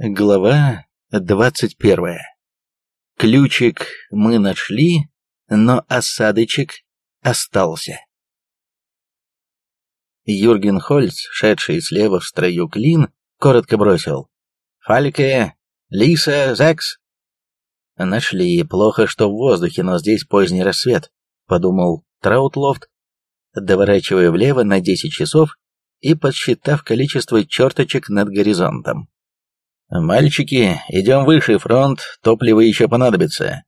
Глава двадцать первая. Ключик мы нашли, но осадочек остался. Юрген Хольц, шедший слева в строю клин, коротко бросил. «Фальке, Лиса, Закс!» «Нашли. Плохо, что в воздухе, но здесь поздний рассвет», — подумал Траутлофт, доворачивая влево на десять часов и подсчитав количество черточек над горизонтом. «Мальчики, идем выше, фронт, топливо еще понадобится».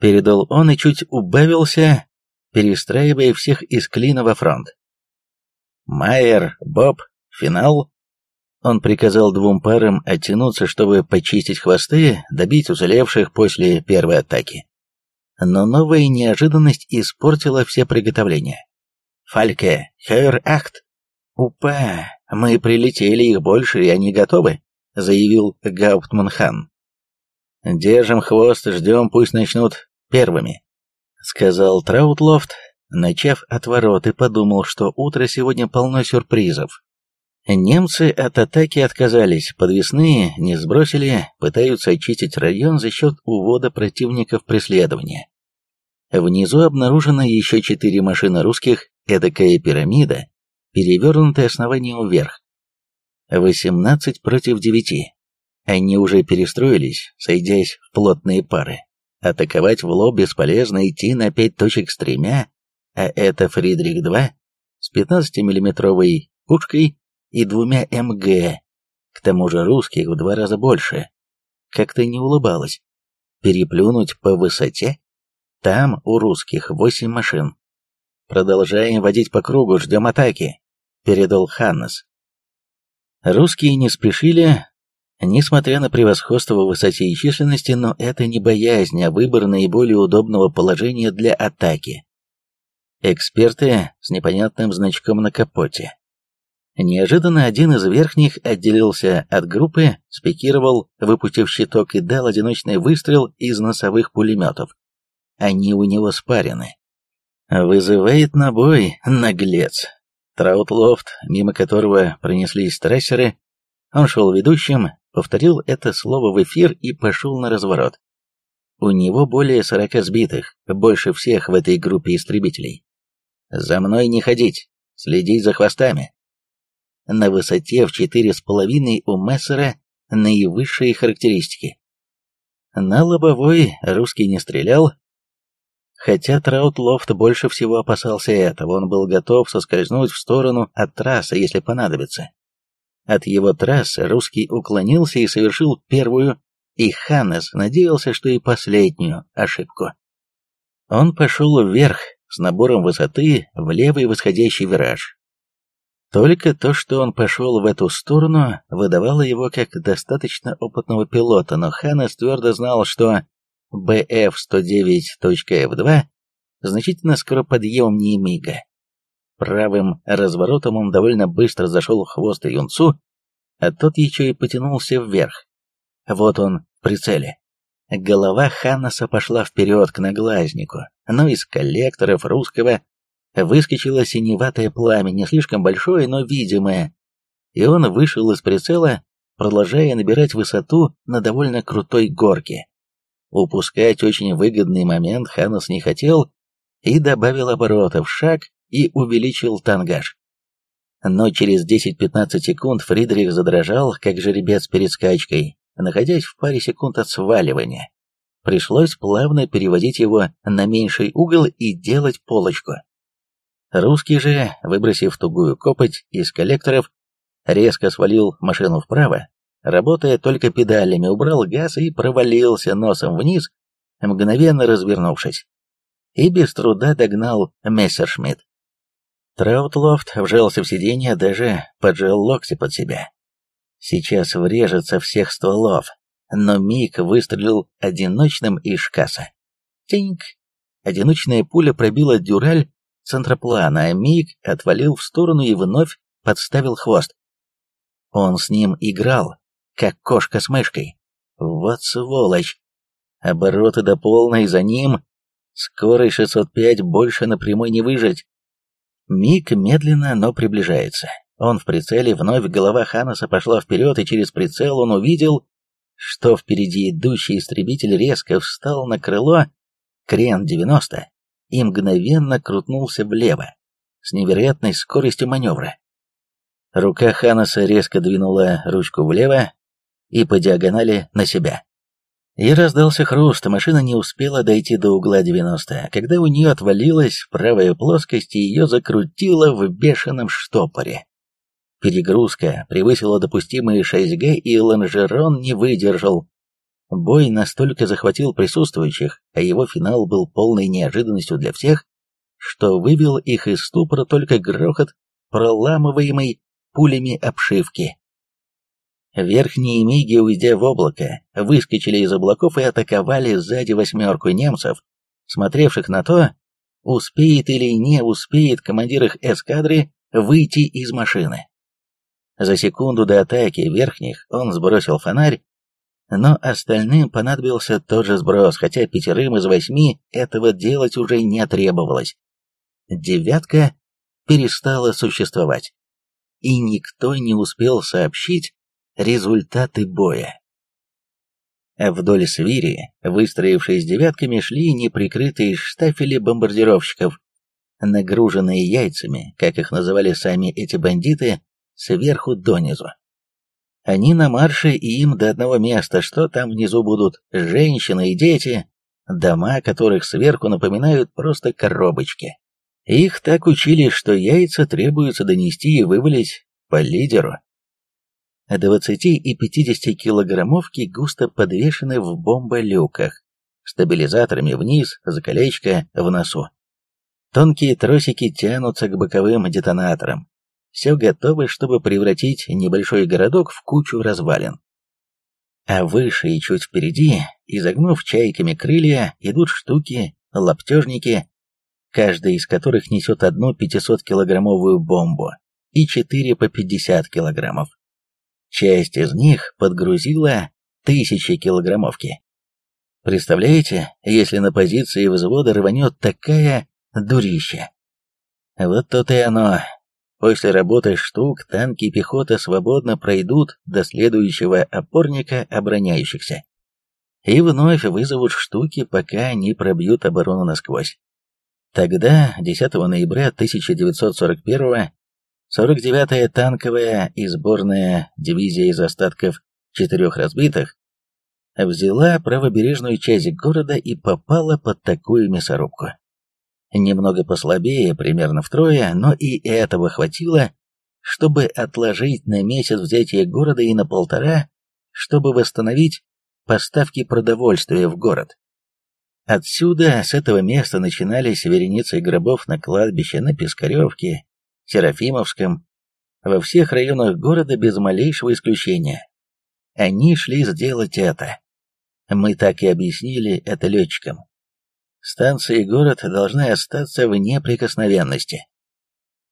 Передал он и чуть убавился, перестраивая всех из клина во фронт. «Майер, Боб, финал». Он приказал двум парам оттянуться, чтобы почистить хвосты, добить уцелевших после первой атаки. Но новая неожиданность испортила все приготовления. «Фальке, Хейр Ахт!» «Упа, мы прилетели, их больше, и они готовы заявил Гауптман Хан. «Держим хвост, ждем, пусть начнут первыми», — сказал Траутлофт, начав от ворот, и подумал, что утро сегодня полно сюрпризов. Немцы от атаки отказались, подвесные не сбросили, пытаются очистить район за счет увода противников преследования. Внизу обнаружено еще четыре машины русских, эдакая пирамида, перевернутая основанием вверх. 18 против 9. Они уже перестроились, сойдясь в плотные пары. Атаковать в лоб бесполезно, идти на 5 точек с тремя, а это Фридрих-2 с 15-миллиметровой пушкой и двумя МГ, к тому же русских в два раза больше. Как-то не улыбалось. Переплюнуть по высоте? Там у русских восемь машин. Продолжаем водить по кругу, ждем атаки, передал Ханнес. Русские не спешили, несмотря на превосходство в высоте и численности, но это не боязнь, а выбор наиболее удобного положения для атаки. Эксперты с непонятным значком на капоте. Неожиданно один из верхних отделился от группы, спикировал, выпустив щиток и дал одиночный выстрел из носовых пулеметов. Они у него спарены. Вызывает на бой, наглец. Траутлофт, мимо которого пронеслись трассеры, он шел ведущим, повторил это слово в эфир и пошел на разворот. У него более сорока сбитых, больше всех в этой группе истребителей. «За мной не ходить, следить за хвостами». На высоте в четыре с половиной у Мессера наивысшие характеристики. На лобовой русский не стрелял, Хотя Траутлофт больше всего опасался этого, он был готов соскользнуть в сторону от трассы, если понадобится. От его трассы русский уклонился и совершил первую, и Ханнес надеялся, что и последнюю ошибку. Он пошел вверх с набором высоты в левый восходящий вираж. Только то, что он пошел в эту сторону, выдавало его как достаточно опытного пилота, но Ханнес твердо знал, что BF-109.F2 значительно скороподъемнее Мига. Правым разворотом он довольно быстро зашел в хвост юнцу, а тот еще и потянулся вверх. Вот он в прицеле. Голова Ханнеса пошла вперед к наглазнику, но из коллекторов русского выскочило синеватое пламя, не слишком большое, но видимое, и он вышел из прицела, продолжая набирать высоту на довольно крутой горке. Упускать очень выгодный момент Ханус не хотел и добавил оборотов шаг и увеличил тангаж. Но через 10-15 секунд Фридрих задрожал, как жеребец перед скачкой, находясь в паре секунд от сваливания. Пришлось плавно переводить его на меньший угол и делать полочку. Русский же, выбросив тугую копоть из коллекторов, резко свалил машину вправо, работая только педалями, убрал газ и провалился носом вниз, мгновенно развернувшись. И без труда догнал Мессершмитт. Траутлофт вжался в сиденье, даже поджал локти под себя. Сейчас врежется всех стволов, но Мик выстрелил одиночным из шкаса. Тиньк! Одиночная пуля пробила дюраль центроплана, а Мик отвалил в сторону и вновь подставил хвост. Он с ним играл, как кошка с мышкой. Вот сволочь. Обороты до полной за ним. Скорость 605 больше напрямую не выжить. Миг медленно, но приближается. Он в прицеле, вновь голова Ханаса пошла вперед, и через прицел он увидел, что впереди идущий истребитель резко встал на крыло, крен 90, и мгновенно крутнулся влево, с невероятной скоростью маневра. Рука Ханаса резко двинула ручку влево и по диагонали на себя. И раздался хруст, машина не успела дойти до угла 90, когда у нее отвалилась правая плоскость и ее закрутило в бешеном штопоре. Перегрузка превысила допустимые 6Г, и лонжерон не выдержал. Бой настолько захватил присутствующих, а его финал был полной неожиданностью для всех, что вывел их из ступора только грохот, проламываемый пулями обшивки. Верхние миги, уйдя в облако, выскочили из облаков и атаковали сзади восьмерку немцев, смотревших на то, успеет или не успеет командир их эскадры выйти из машины. За секунду до атаки верхних он сбросил фонарь, но остальным понадобился тот же сброс, хотя пятерым из восьми этого делать уже не требовалось. Девятка перестала существовать, и никто не успел сообщить, результаты боя. Вдоль свири, выстроившись девятками, шли неприкрытые штафели бомбардировщиков, нагруженные яйцами, как их называли сами эти бандиты, сверху донизу. Они на марше и им до одного места, что там внизу будут женщины и дети, дома которых сверху напоминают просто коробочки. Их так учили, что яйца требуется донести и вывалить по лидеру. 20 и 50 килограммовки густо подвешены в бомболюках, стабилизаторами вниз, за колечко в носу. Тонкие тросики тянутся к боковым детонаторам. Все готово, чтобы превратить небольшой городок в кучу развалин. А выше и чуть впереди, изогнув чайками крылья, идут штуки, лаптежники, каждый из которых несет одну 500-килограммовую бомбу и четыре по 50 килограммов. Часть из них подгрузила тысячи килограммовки. Представляете, если на позиции взвода рванет такая дурища? Вот то-то и оно. После работы штук танки и пехота свободно пройдут до следующего опорника обороняющихся. И вновь вызовут штуки, пока они пробьют оборону насквозь. Тогда, 10 ноября 1941 49-я танковая и сборная дивизия из остатков четырех разбитых взяла правобережную часть города и попала под такую мясорубку. Немного послабее, примерно втрое, но и этого хватило, чтобы отложить на месяц взятие города и на полтора, чтобы восстановить поставки продовольствия в город. Отсюда, с этого места, начинались вереницы гробов на кладбище, на Пискаревке, Серафимовском, во всех районах города без малейшего исключения. Они шли сделать это. Мы так и объяснили это летчикам. Станция и город должны остаться в неприкосновенности.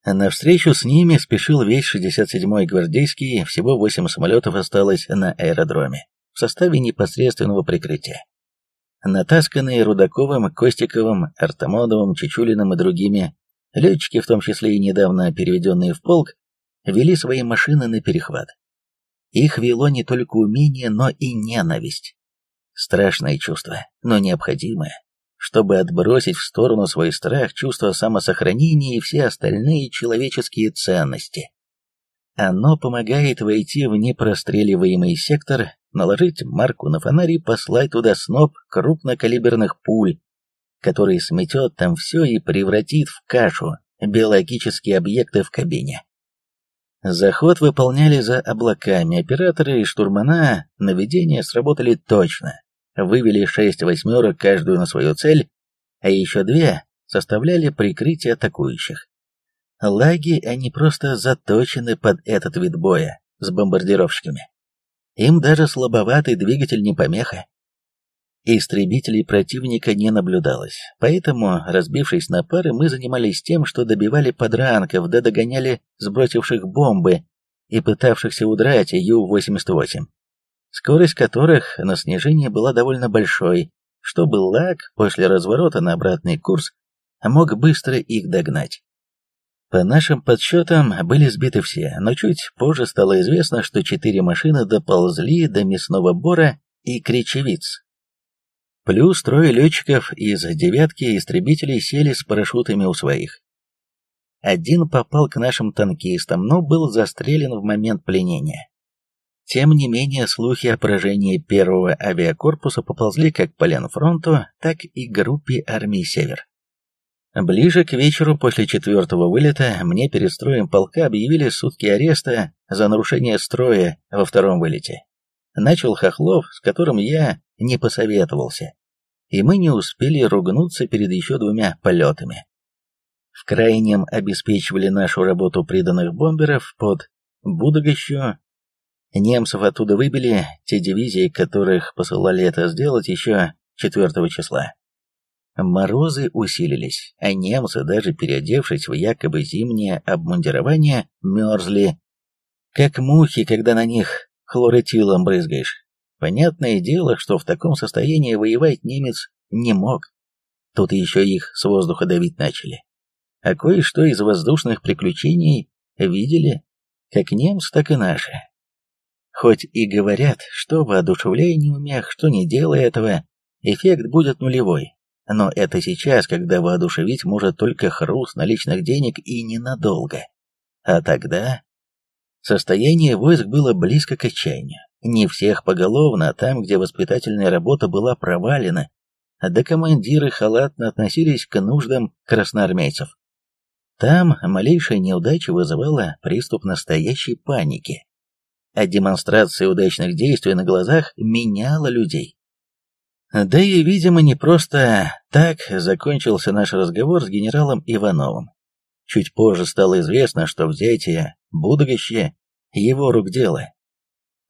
Навстречу с ними спешил весь 67-й гвардейский, всего 8 самолетов осталось на аэродроме, в составе непосредственного прикрытия. Натасканные Рудаковым, Костиковым, Артамоновым, Чечулиным и другими Летчики, в том числе и недавно переведенные в полк, вели свои машины на перехват. Их вело не только умение, но и ненависть. Страшное чувство, но необходимое, чтобы отбросить в сторону свой страх, чувство самосохранения и все остальные человеческие ценности. Оно помогает войти в непростреливаемый сектор, наложить марку на фонарь и послать туда сноп крупнокалиберных пуль, который сметет там все и превратит в кашу биологические объекты в кабине. Заход выполняли за облаками, операторы и штурмана наведения сработали точно, вывели шесть восьмерок каждую на свою цель, а еще две составляли прикрытие атакующих. Лаги они просто заточены под этот вид боя с бомбардировщиками. Им даже слабоватый двигатель не помеха. Истребителей противника не наблюдалось, поэтому, разбившись на пары, мы занимались тем, что добивали подранков, да догоняли сбросивших бомбы и пытавшихся удрать Ю-88, скорость которых на снижении была довольно большой, чтобы лак после разворота на обратный курс мог быстро их догнать. По нашим подсчетам, были сбиты все, но чуть позже стало известно, что четыре машины доползли до мясного бора и кричевиц. Плюс трое летчиков из «девятки» истребителей сели с парашютами у своих. Один попал к нашим танкистам, но был застрелен в момент пленения. Тем не менее, слухи о поражении первого авиакорпуса поползли как по Ленфронту, так и группе армии «Север». Ближе к вечеру после четвертого вылета мне перед строем полка объявили сутки ареста за нарушение строя во втором вылете. Начал Хохлов, с которым я не посоветовался, и мы не успели ругнуться перед еще двумя полетами. В крайнем обеспечивали нашу работу приданных бомберов под Будогощу. Немцев оттуда выбили, те дивизии, которых посылали это сделать еще 4 числа. Морозы усилились, а немцы, даже переодевшись в якобы зимнее обмундирование, мерзли, как мухи, когда на них хлоротилом брызгаешь. Понятное дело, что в таком состоянии воевать немец не мог. Тут еще их с воздуха давить начали. А кое-что из воздушных приключений видели, как немцы, так и наши. Хоть и говорят, что воодушевляй не умех, что не делай этого, эффект будет нулевой. Но это сейчас, когда воодушевить может только хруст наличных денег и ненадолго. А тогда... Состояние войск было близко к отчаянию. Не всех поголовно, а там, где воспитательная работа была провалена, да командиры халатно относились к нуждам красноармейцев. Там малейшая неудача вызывала приступ настоящей паники, а демонстрация удачных действий на глазах меняла людей. Да и, видимо, не просто так закончился наш разговор с генералом Ивановым. Чуть позже стало известно, что взятие Будогоща — его рук дело.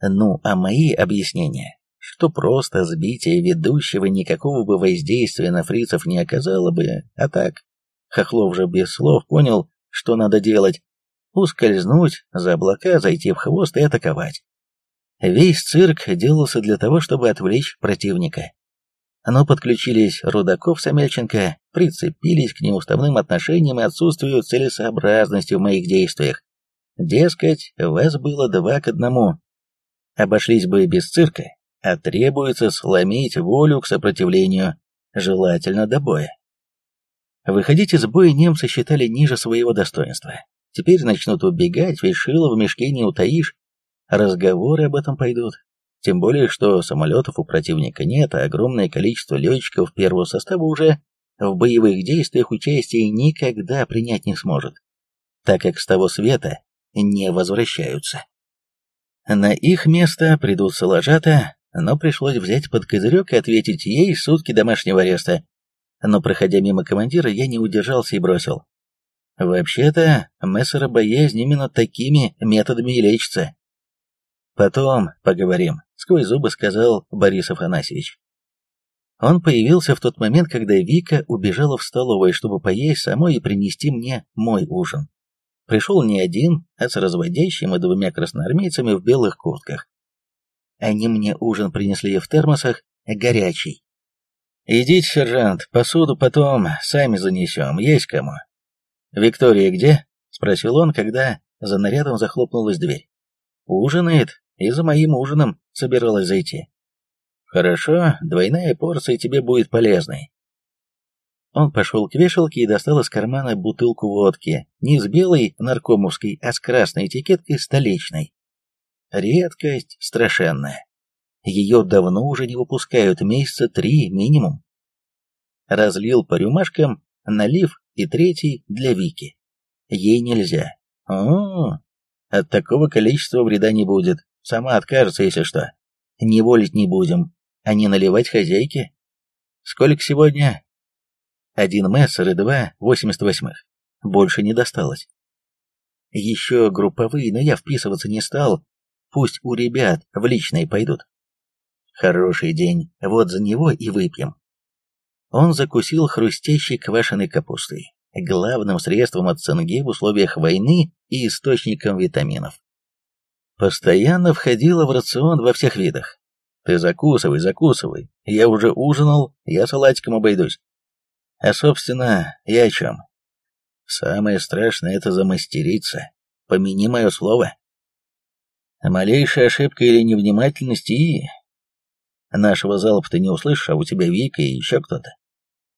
Ну, а мои объяснения, что просто сбитие ведущего никакого бы воздействия на фрицев не оказало бы, а так, Хохлов же без слов понял, что надо делать, ускользнуть за облака, зайти в хвост и атаковать. Весь цирк делался для того, чтобы отвлечь противника но подключились Рудаков с Амельченко, прицепились к неуставным отношениям и отсутствию целесообразности в моих действиях. Дескать, вас было два к одному. Обошлись бы без цирка, а требуется сломить волю к сопротивлению, желательно до боя. Выходить из боя немцы считали ниже своего достоинства. Теперь начнут убегать, ведь шило в мешке не утаишь. Разговоры об этом пойдут, тем более, что самолетов у противника нет, а огромное количество летчиков первого состава уже в боевых действиях участия никогда принять не сможет, так как с того света не возвращаются. На их место придут соложата, но пришлось взять под козырек и ответить ей сутки домашнего ареста. Но, проходя мимо командира, я не удержался и бросил. Вообще-то, мессера боязнь именно такими методами и лечится. Потом поговорим сквозь зубы сказал Борис Афанасьевич. Он появился в тот момент, когда Вика убежала в столовую, чтобы поесть самой и принести мне мой ужин. Пришел не один, а с разводящим и двумя красноармейцами в белых куртках. Они мне ужин принесли в термосах, горячий. «Идите, сержант, посуду потом сами занесем, есть кому». «Виктория где?» — спросил он, когда за нарядом захлопнулась дверь. «Ужинает, и за моим ужином собиралась зайти. Хорошо, двойная порция тебе будет полезной. Он пошел к вешалке и достал из кармана бутылку водки, не с белой наркомовской, а с красной этикеткой столичной. Редкость страшенная. Ее давно уже не выпускают, месяца три минимум. Разлил по рюмашкам, налив и третий для Вики. Ей нельзя. О, от такого количества вреда не будет. Сама откажется, если что. Не волить не будем, а не наливать хозяйке. Сколько сегодня? Один мессер и два восемьдесят восьмых. Больше не досталось. Еще групповые, но я вписываться не стал. Пусть у ребят в личные пойдут. Хороший день, вот за него и выпьем. Он закусил хрустящей квашеной капустой, главным средством от цинги в условиях войны и источником витаминов постоянно входила в рацион во всех видах. Ты закусывай, закусывай. Я уже ужинал, я салатиком обойдусь. А, собственно, я о чем? Самое страшное — это замастериться. Помяни мое слово. Малейшая ошибка или невнимательность и... Нашего залпа ты не услышишь, а у тебя Вика и еще кто-то.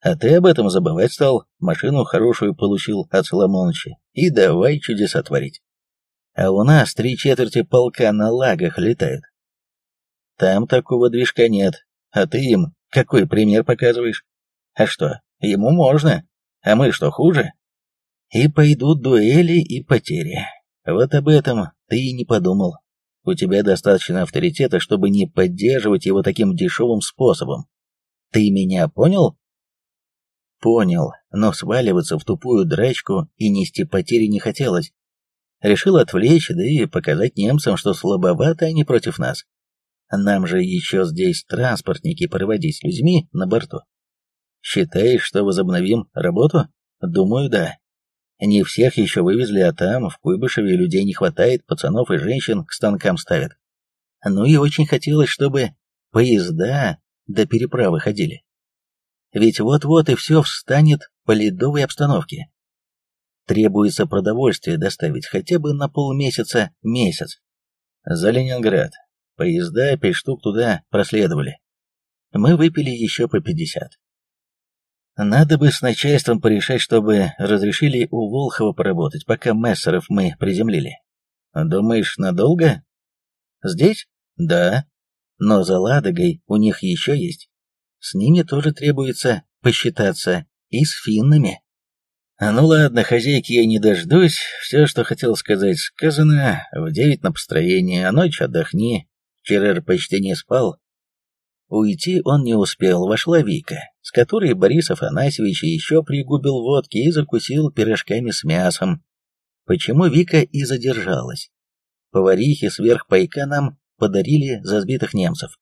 А ты об этом забывать стал, машину хорошую получил от Соломоновича, и давай чудеса творить. А у нас три четверти полка на лагах летает. Там такого движка нет, а ты им какой пример показываешь? А что, ему можно, а мы что, хуже? И пойдут дуэли и потери. Вот об этом ты и не подумал. У тебя достаточно авторитета, чтобы не поддерживать его таким дешевым способом. Ты меня понял? Понял, но сваливаться в тупую драчку и нести потери не хотелось. Решил отвлечь, да и показать немцам, что слабовато они против нас. Нам же еще здесь транспортники проводить с людьми на борту. Считаешь, что возобновим работу? Думаю, да. Не всех еще вывезли, а там, в Куйбышеве, людей не хватает, пацанов и женщин к станкам ставят. Ну и очень хотелось, чтобы поезда до переправы ходили. Ведь вот-вот и все встанет по ледовой обстановке. Требуется продовольствие доставить хотя бы на полмесяца, месяц. За Ленинград. Поезда пять штук туда проследовали. Мы выпили еще по пятьдесят. Надо бы с начальством порешать, чтобы разрешили у Волхова поработать, пока мессеров мы приземлили. Думаешь, надолго? Здесь? Да. Но за Ладогой у них еще есть. С ними тоже требуется посчитаться. И с финнами. Ну ладно, хозяйки я не дождусь. Все, что хотел сказать, сказано. В девять на построение, а ночь отдохни. Вчера почти не спал. Уйти он не успел, вошла Вика, с которой Борис Афанасьевич еще пригубил водки и закусил пирожками с мясом. Почему Вика и задержалась? Поварихи сверх пайка нам подарили за сбитых немцев.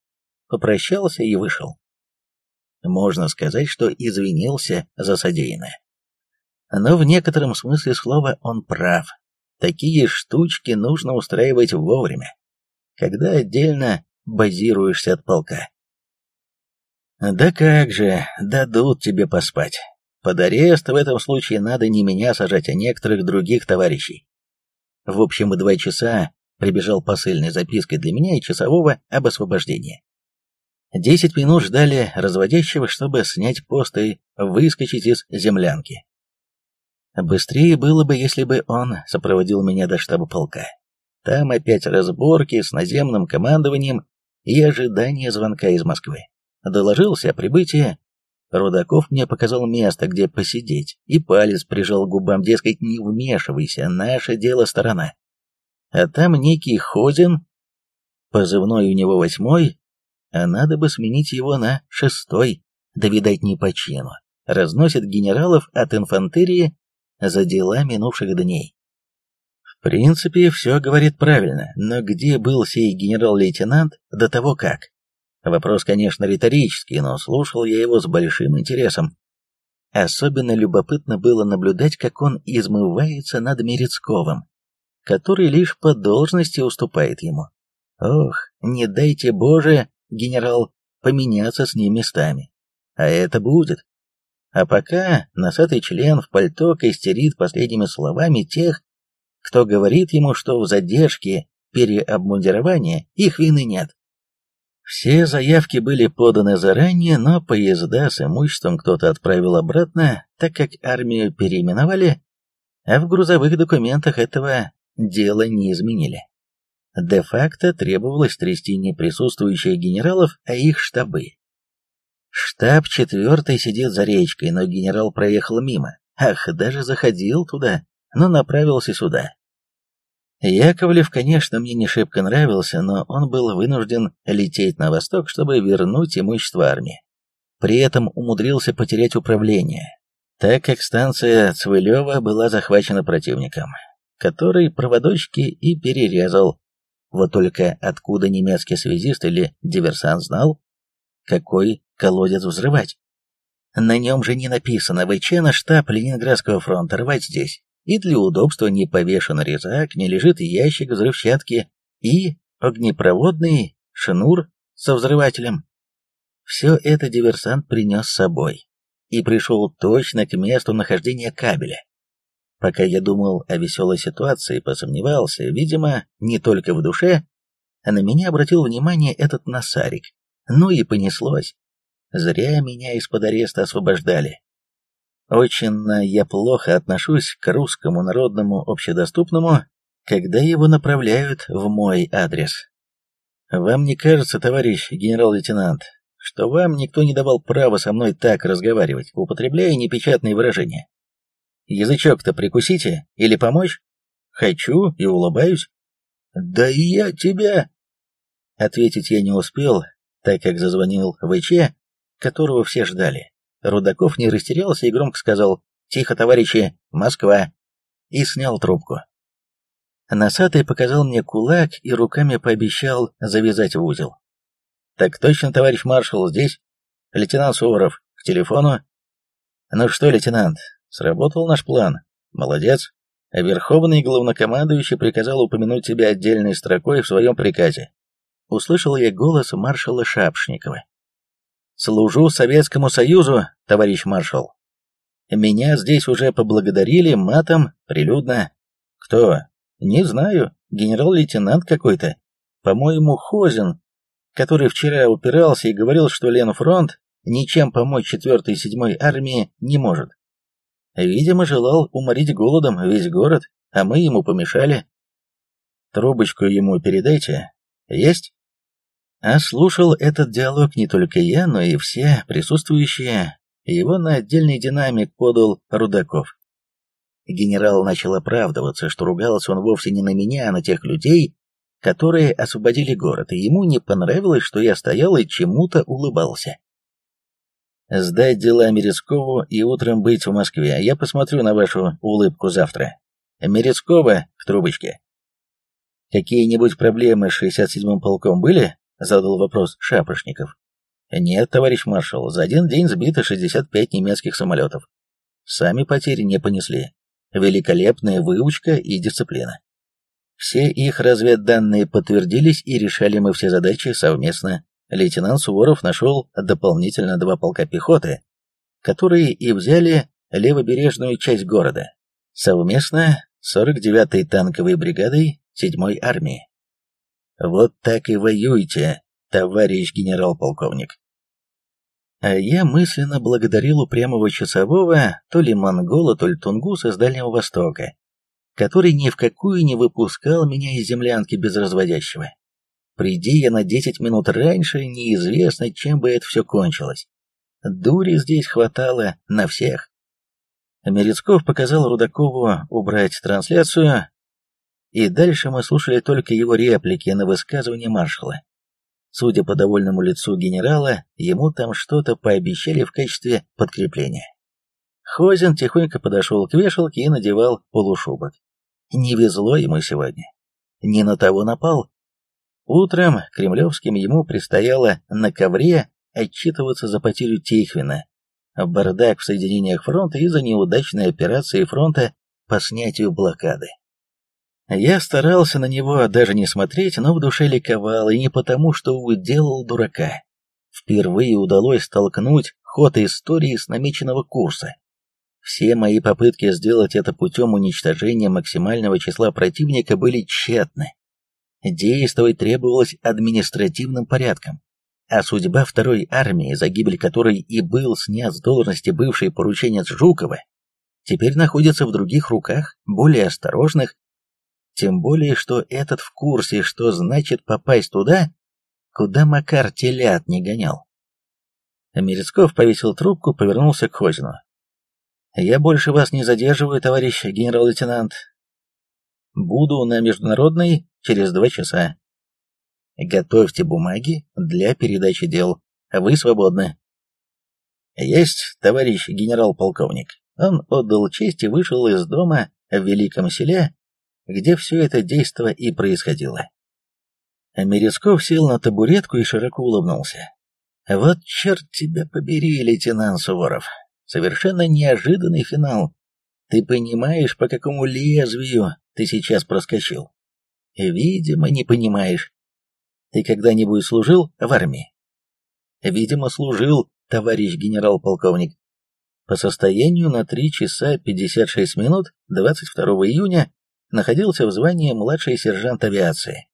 Попрощался и вышел. Можно сказать, что извинился за содеянное. Но в некотором смысле слова он прав. Такие штучки нужно устраивать вовремя, когда отдельно базируешься от полка. Да как же, дадут тебе поспать. Под арест в этом случае надо не меня сажать, а некоторых других товарищей. В общем, два часа прибежал посыльной запиской для меня и часового об освобождении. Десять минут ждали разводящего, чтобы снять пост и выскочить из землянки. Быстрее было бы, если бы он сопроводил меня до штаба полка. Там опять разборки с наземным командованием и ожидание звонка из Москвы. Доложился о прибытии. Рудаков мне показал место, где посидеть, и палец прижал к губам, дескать, не вмешивайся, наше дело сторона. А там некий Хозин, позывной у него восьмой, а надо бы сменить его на шестой, да, видать, не по чину. Разносит генералов от инфантерии за дела минувших дней. В принципе, все говорит правильно, но где был сей генерал-лейтенант до того как? Вопрос, конечно, риторический, но слушал я его с большим интересом. Особенно любопытно было наблюдать, как он измывается над Мерецковым, который лишь по должности уступает ему. Ох, не дайте Боже, генерал, поменяться с ним местами. А это будет. А пока носатый член в пальто костерит последними словами тех, кто говорит ему, что в задержке переобмундирования их вины нет. Все заявки были поданы заранее, но поезда с имуществом кто-то отправил обратно, так как армию переименовали, а в грузовых документах этого дела не изменили. Де-факто требовалось трясти не присутствующих генералов, а их штабы. Штаб четвертый сидит за речкой, но генерал проехал мимо. Ах, даже заходил туда, но направился сюда. Яковлев, конечно, мне не шибко нравился, но он был вынужден лететь на восток, чтобы вернуть имущество армии. При этом умудрился потерять управление, так как станция Цвылева была захвачена противником, который проводочки и перерезал. Вот только откуда немецкий связист или диверсант знал, какой колодец взрывать? На нем же не написано «ВЧ на штаб Ленинградского фронта рвать здесь» и для удобства не повешен резак, не лежит ящик взрывчатки и огнепроводный шнур со взрывателем. Все это диверсант принес с собой и пришел точно к месту нахождения кабеля. Пока я думал о веселой ситуации, посомневался, видимо, не только в душе, а на меня обратил внимание этот носарик. Ну и понеслось. Зря меня из-под ареста освобождали. Очень я плохо отношусь к русскому народному общедоступному, когда его направляют в мой адрес. Вам не кажется, товарищ генерал-лейтенант, что вам никто не давал права со мной так разговаривать, употребляя непечатные выражения? Язычок-то прикусите или помочь? Хочу и улыбаюсь. Да и я тебя... Ответить я не успел, так как зазвонил ВЧ, которого все ждали. Рудаков не растерялся и громко сказал «Тихо, товарищи, Москва!» и снял трубку. Носатый показал мне кулак и руками пообещал завязать в узел. «Так точно, товарищ маршал, здесь? Лейтенант Суворов, к телефону?» «Ну что, лейтенант, сработал наш план. Молодец. Верховный главнокомандующий приказал упомянуть тебя отдельной строкой в своем приказе. Услышал я голос маршала Шапшникова. «Служу Советскому Союзу, товарищ маршал. Меня здесь уже поблагодарили матом прилюдно. Кто? Не знаю, генерал-лейтенант какой-то. По-моему, Хозин, который вчера упирался и говорил, что Ленфронт ничем помочь четвертой и седьмой армии не может. Видимо, желал уморить голодом весь город, а мы ему помешали. Трубочку ему передайте. Есть? А слушал этот диалог не только я, но и все присутствующие. Его на отдельный динамик подал Рудаков. Генерал начал оправдываться, что ругался он вовсе не на меня, а на тех людей, которые освободили город, и ему не понравилось, что я стоял и чему-то улыбался. Сдать дела Мерецкову и утром быть в Москве, а я посмотрю на вашу улыбку завтра. Мерецкова в трубочке. Какие-нибудь проблемы с 67-м полком были? Задал вопрос Шапошников. Нет, товарищ маршал, за один день сбито 65 немецких самолетов. Сами потери не понесли великолепная выучка и дисциплина. Все их разведданные подтвердились и решали мы все задачи совместно. Лейтенант Суворов нашел дополнительно два полка пехоты, которые и взяли левобережную часть города, совместно с 49-й танковой бригадой 7-й армии. Вот так и воюйте, товарищ генерал-полковник. А я мысленно благодарил упрямого часового, то ли монгола, то ли тунгуса с Дальнего Востока, который ни в какую не выпускал меня из землянки без разводящего. Приди я на десять минут раньше, неизвестно, чем бы это все кончилось. Дури здесь хватало на всех. Мерецков показал Рудакову убрать трансляцию, и дальше мы слушали только его реплики на высказывание маршала. Судя по довольному лицу генерала, ему там что-то пообещали в качестве подкрепления. Хозин тихонько подошел к вешалке и надевал полушубок. Не везло ему сегодня. Не на того напал. Утром кремлевским ему предстояло на ковре отчитываться за потерю Тихвина, бардак в соединениях фронта и за неудачные операции фронта по снятию блокады. Я старался на него даже не смотреть, но в душе ликовал, и не потому, что уделал дурака. Впервые удалось столкнуть ход истории с намеченного курса. Все мои попытки сделать это путем уничтожения максимального числа противника были тщетны. Действовать требовалось административным порядком, а судьба второй армии, за гибель которой и был снят с должности бывший порученец Жукова, теперь находится в других руках, более осторожных тем более, что этот в курсе, что значит попасть туда, куда Макар телят не гонял. Мерецков повесил трубку, повернулся к Хозину. «Я больше вас не задерживаю, товарищ генерал-лейтенант. Буду на международной через два часа. Готовьте бумаги для передачи дел. Вы свободны». «Есть, товарищ генерал-полковник». Он отдал честь и вышел из дома в Великом селе, где все это действо и происходило. Мерецков сел на табуретку и широко улыбнулся. «Вот черт тебя побери, лейтенант Суворов. Совершенно неожиданный финал. Ты понимаешь, по какому лезвию ты сейчас проскочил? Видимо, не понимаешь. Ты когда-нибудь служил в армии? Видимо, служил, товарищ генерал-полковник. по состоянию на 3 часа 56 минут 22 июня находился в звании младший сержант авиации.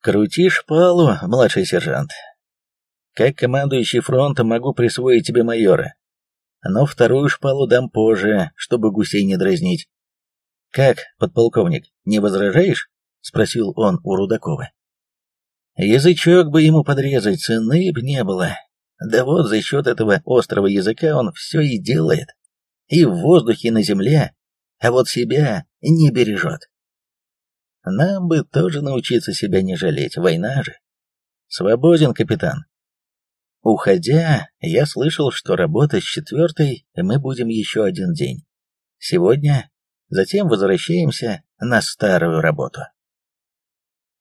«Крути шпалу, младший сержант. Как командующий фронтом могу присвоить тебе майора. Но вторую шпалу дам позже, чтобы гусей не дразнить. Как, подполковник, не возражаешь?» — спросил он у Рудакова. Язычок бы ему подрезать, цены б не было. Да вот за счет этого острого языка он все и делает. И в воздухе, и на земле, а вот себя не бережет. Нам бы тоже научиться себя не жалеть, война же. Свободен, капитан. Уходя, я слышал, что работать с четвертой мы будем еще один день. Сегодня, затем возвращаемся на старую работу.